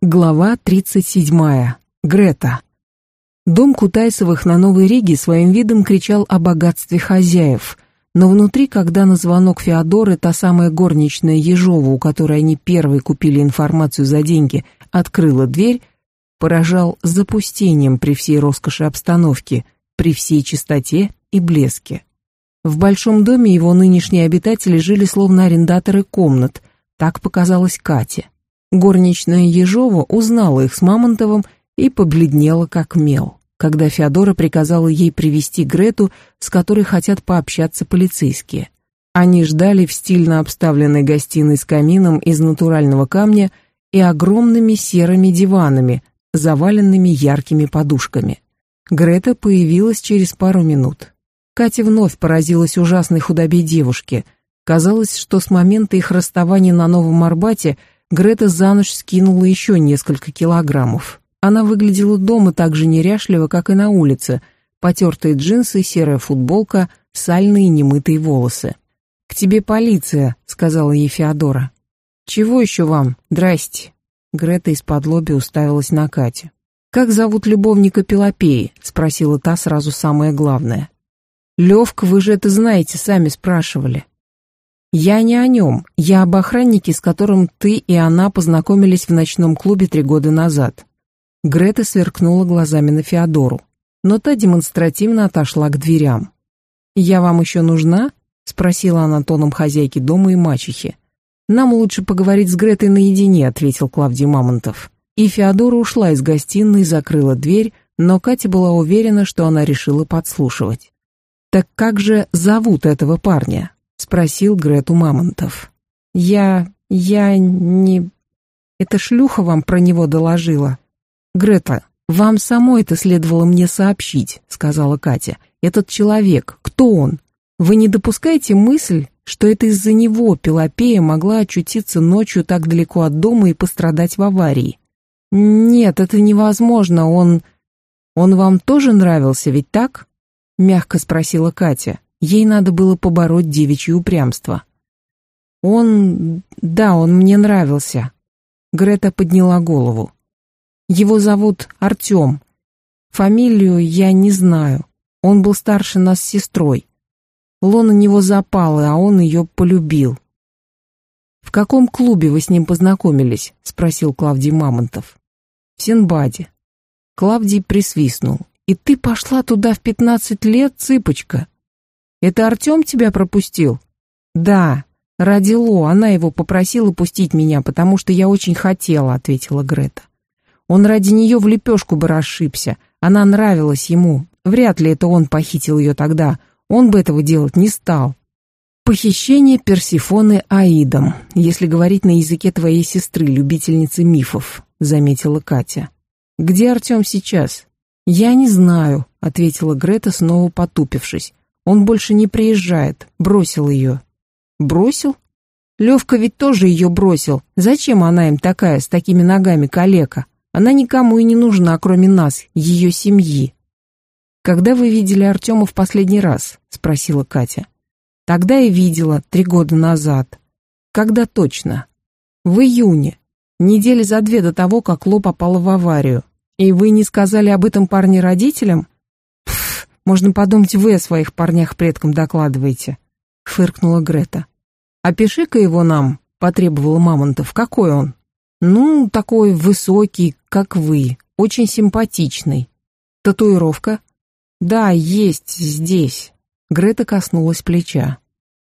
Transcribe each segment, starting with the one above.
Глава 37. Грета. Дом Кутайсовых на Новой Риге своим видом кричал о богатстве хозяев, но внутри, когда на звонок Феодоры та самая горничная Ежова, у которой они первой купили информацию за деньги, открыла дверь, поражал запустением при всей роскоши обстановки, при всей чистоте и блеске. В большом доме его нынешние обитатели жили словно арендаторы комнат, так показалось Кате. Горничная Ежова узнала их с Мамонтовым и побледнела как мел, когда Феодора приказала ей привести Грету, с которой хотят пообщаться полицейские. Они ждали в стильно обставленной гостиной с камином из натурального камня и огромными серыми диванами, заваленными яркими подушками. Грета появилась через пару минут. Катя вновь поразилась ужасной худобе девушки. Казалось, что с момента их расставания на Новом Арбате – Грета за ночь скинула еще несколько килограммов. Она выглядела дома так же неряшливо, как и на улице. Потертые джинсы, серая футболка, сальные немытые волосы. «К тебе полиция», — сказала ей Феодора. «Чего еще вам? Здрасте». Грета из-под лоби уставилась на Катю. «Как зовут любовника Пелопеи?» — спросила та сразу самое главное. «Левка, вы же это знаете, сами спрашивали». «Я не о нем. Я об охраннике, с которым ты и она познакомились в ночном клубе три года назад». Грета сверкнула глазами на Феодору, но та демонстративно отошла к дверям. «Я вам еще нужна?» — спросила она тоном хозяйки дома и мачехи. «Нам лучше поговорить с Гретой наедине», — ответил Клавдий Мамонтов. И Феодора ушла из гостиной, закрыла дверь, но Катя была уверена, что она решила подслушивать. «Так как же зовут этого парня?» — спросил Грету Мамонтов. «Я... я не... эта шлюха вам про него доложила». «Грета, вам самой это следовало мне сообщить», — сказала Катя. «Этот человек, кто он? Вы не допускаете мысль, что это из-за него Пелопея могла очутиться ночью так далеко от дома и пострадать в аварии?» «Нет, это невозможно, он... Он вам тоже нравился, ведь так?» — мягко спросила Катя. Ей надо было побороть девичье упрямство. «Он... да, он мне нравился». Грета подняла голову. «Его зовут Артем. Фамилию я не знаю. Он был старше нас с сестрой. Лона на него запала, а он ее полюбил». «В каком клубе вы с ним познакомились?» — спросил Клавдий Мамонтов. «В Синбаде». Клавдий присвистнул. «И ты пошла туда в пятнадцать лет, цыпочка?» Это Артем тебя пропустил? Да, ради Ло, она его попросила пустить меня, потому что я очень хотела, ответила Грета. Он ради нее в лепешку бы расшибся, она нравилась ему. Вряд ли это он похитил ее тогда, он бы этого делать не стал. Похищение Персифоны Аидом, если говорить на языке твоей сестры, любительницы мифов, заметила Катя. Где Артем сейчас? Я не знаю, ответила Грета, снова потупившись. Он больше не приезжает, бросил ее. Бросил? Левка ведь тоже ее бросил. Зачем она им такая, с такими ногами калека? Она никому и не нужна, кроме нас, ее семьи. «Когда вы видели Артема в последний раз?» — спросила Катя. «Тогда и видела, три года назад». «Когда точно?» «В июне, недели за две до того, как Ло попала в аварию. И вы не сказали об этом парне родителям?» Можно подумать, вы о своих парнях предкам докладываете», — фыркнула Грета. «Опиши-ка его нам», — потребовала Мамонтов. «Какой он?» «Ну, такой высокий, как вы, очень симпатичный. Татуировка?» «Да, есть здесь». Грета коснулась плеча.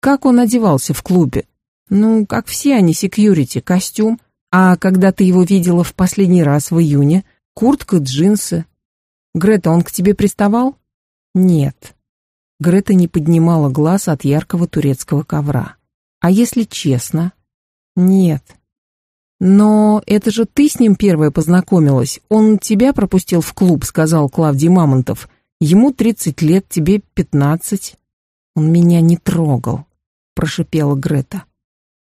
«Как он одевался в клубе?» «Ну, как все они, секьюрити, костюм. А когда ты его видела в последний раз в июне? Куртка, джинсы. Грета, он к тебе приставал?» Нет. Грета не поднимала глаз от яркого турецкого ковра. А если честно? Нет. Но это же ты с ним первая познакомилась. Он тебя пропустил в клуб, сказал Клавдий Мамонтов. Ему тридцать лет, тебе пятнадцать. Он меня не трогал, прошипела Грета.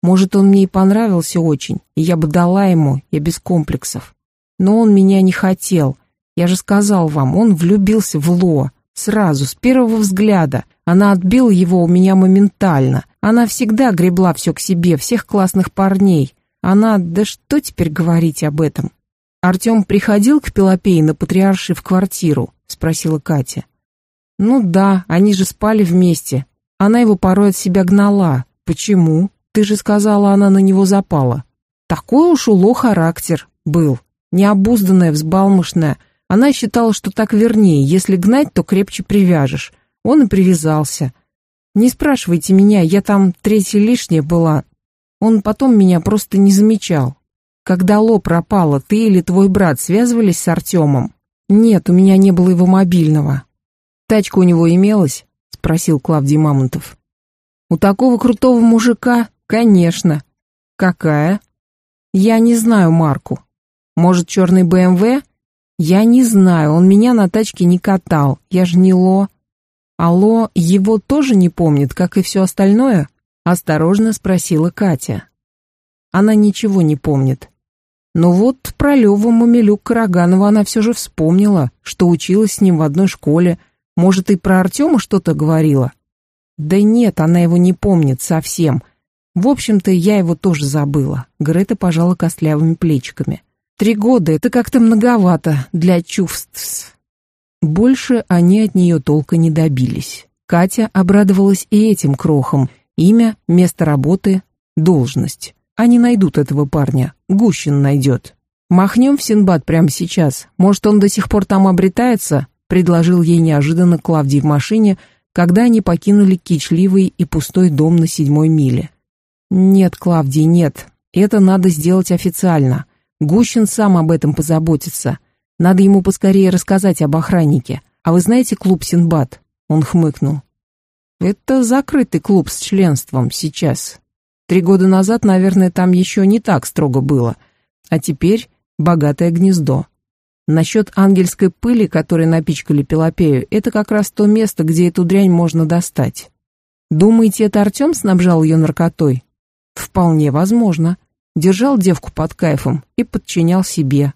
Может, он мне и понравился очень, и я бы дала ему, я без комплексов. Но он меня не хотел. Я же сказал вам, он влюбился в Ло. Сразу, с первого взгляда. Она отбила его у меня моментально. Она всегда гребла все к себе, всех классных парней. Она, да что теперь говорить об этом? Артем приходил к Пелопее на Патриарши в квартиру, спросила Катя. Ну да, они же спали вместе. Она его порой от себя гнала. Почему? Ты же сказала, она на него запала. Такой уж уло характер был. Необузданная, взбалмошная. Она считала, что так вернее. Если гнать, то крепче привяжешь. Он и привязался. Не спрашивайте меня, я там третья лишняя была. Он потом меня просто не замечал. Когда Ло пропала, ты или твой брат связывались с Артемом? Нет, у меня не было его мобильного. Тачка у него имелась? Спросил Клавдий Мамонтов. У такого крутого мужика? Конечно. Какая? Я не знаю марку. Может, черный БМВ? Я не знаю, он меня на тачке не катал. Я же не Ло. Алло, его тоже не помнит, как и все остальное? Осторожно спросила Катя. Она ничего не помнит. Но вот про Леву Мамилюк Караганова она все же вспомнила, что училась с ним в одной школе. Может, и про Артема что-то говорила? Да нет, она его не помнит совсем. В общем-то, я его тоже забыла. Грета пожала костлявыми плечиками. Три года — это как-то многовато для чувств. Больше они от нее толка не добились. Катя обрадовалась и этим крохам. Имя, место работы, должность. Они найдут этого парня. Гущин найдет. «Махнем в Синбад прямо сейчас. Может, он до сих пор там обретается?» предложил ей неожиданно Клавдий в машине, когда они покинули кичливый и пустой дом на седьмой миле. «Нет, Клавдий, нет. Это надо сделать официально. Гущин сам об этом позаботится. Надо ему поскорее рассказать об охраннике. А вы знаете клуб Синбад?» Он хмыкнул. «Это закрытый клуб с членством сейчас. Три года назад, наверное, там еще не так строго было. А теперь богатое гнездо. Насчет ангельской пыли, которой напичкали Пелопею, это как раз то место, где эту дрянь можно достать. Думаете, это Артем снабжал ее наркотой? Вполне возможно. Держал девку под кайфом и подчинял себе.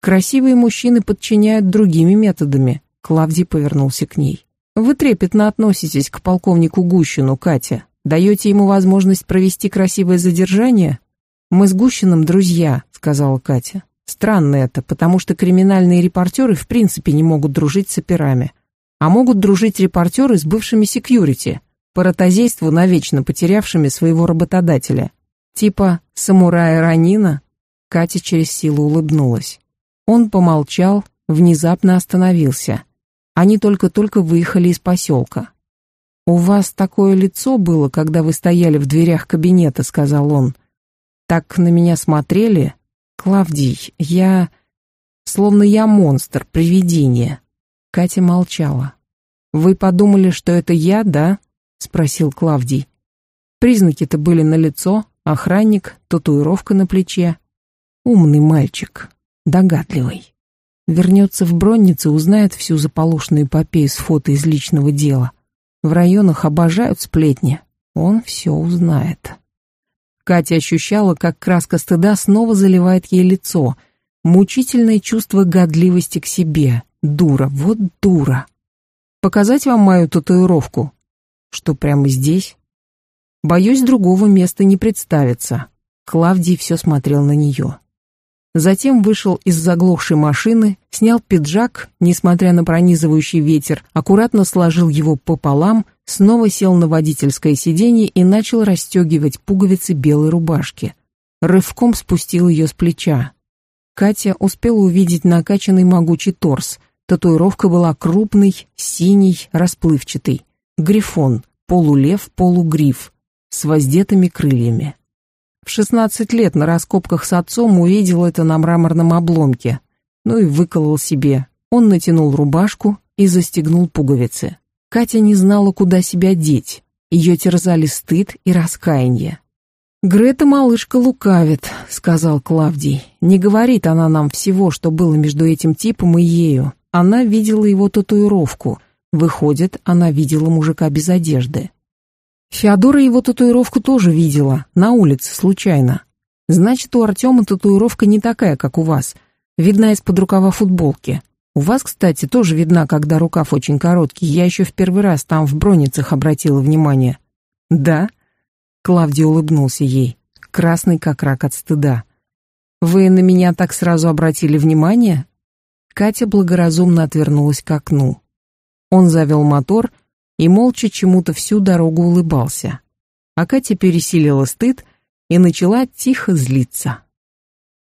Красивые мужчины подчиняют другими методами. Клавдий повернулся к ней. Вы трепетно относитесь к полковнику Гущину, Катя. Даете ему возможность провести красивое задержание? Мы с Гущиным друзья, сказала Катя. Странно это, потому что криминальные репортеры в принципе не могут дружить с операми. А могут дружить репортеры с бывшими секьюрити, по ротозейству навечно потерявшими своего работодателя. Типа самурая Ранина? Катя через силу улыбнулась. Он помолчал, внезапно остановился. Они только-только выехали из поселка. «У вас такое лицо было, когда вы стояли в дверях кабинета», — сказал он. «Так на меня смотрели? Клавдий, я... Словно я монстр, привидение». Катя молчала. «Вы подумали, что это я, да?» — спросил Клавдий. Признаки-то были налицо, охранник, татуировка на плече. Умный мальчик. Догадливый. Вернется в Броннице, узнает всю заполошную эпопею с фото из личного дела. В районах обожают сплетни. Он все узнает. Катя ощущала, как краска стыда снова заливает ей лицо. Мучительное чувство годливости к себе. Дура, вот дура. Показать вам мою татуировку? Что, прямо здесь? Боюсь, другого места не представится. Клавдий все смотрел на нее. Затем вышел из заглохшей машины, снял пиджак, несмотря на пронизывающий ветер, аккуратно сложил его пополам, снова сел на водительское сиденье и начал расстегивать пуговицы белой рубашки. Рывком спустил ее с плеча. Катя успела увидеть накачанный могучий торс. Татуировка была крупной, синий, расплывчатой. Грифон, полулев, полугриф, с воздетыми крыльями. В 16 лет на раскопках с отцом увидел это на мраморном обломке. Ну и выколол себе. Он натянул рубашку и застегнул пуговицы. Катя не знала, куда себя деть. Ее терзали стыд и раскаяние. «Грета, малышка, лукавит», — сказал Клавдий. «Не говорит она нам всего, что было между этим типом и ею. Она видела его татуировку. Выходит, она видела мужика без одежды. Феодора его татуировку тоже видела, на улице, случайно. Значит, у Артема татуировка не такая, как у вас. Видна из-под рукава футболки. У вас, кстати, тоже видна, когда рукав очень короткий. Я еще в первый раз там в броницах обратила внимание. Да? Клавдия улыбнулся ей. красный как рак от стыда. «Вы на меня так сразу обратили внимание?» Катя благоразумно отвернулась к окну. Он завел мотор и молча чему-то всю дорогу улыбался. А Катя пересилила стыд и начала тихо злиться.